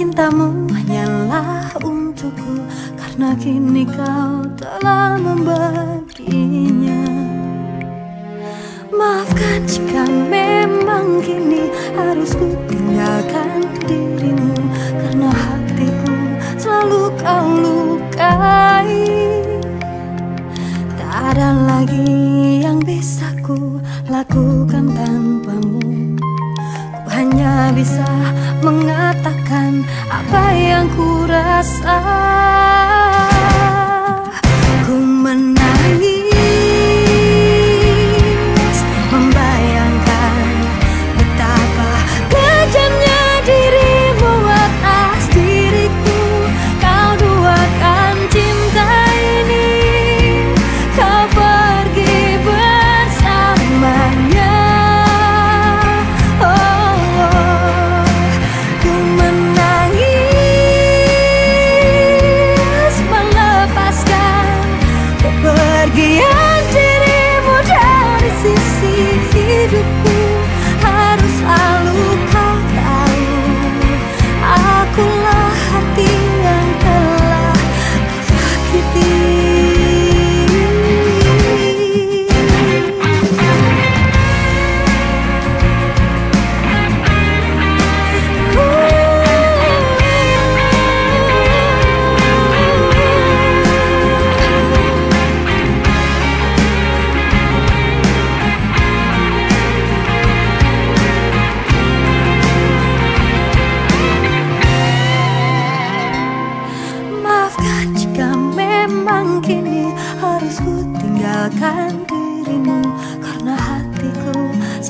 Cintamu hanyalah untukku Karena kini kau telah membaginya. Maafkan jika memang kini harus ku tinggalkan dirimu Karena hatiku selalu kau lukai. Tak ada lagi yang bisa ku lakukan tanpamu. Ku hanya bisa apa yang ku rasa? Ku menangis everything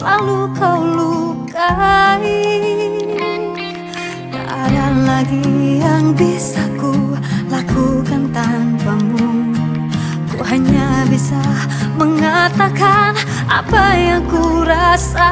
selalu kau lukai. Tak ada lagi yang bisa ku lakukan tanpamu. Ku hanya bisa mengatakan apa yang ku rasa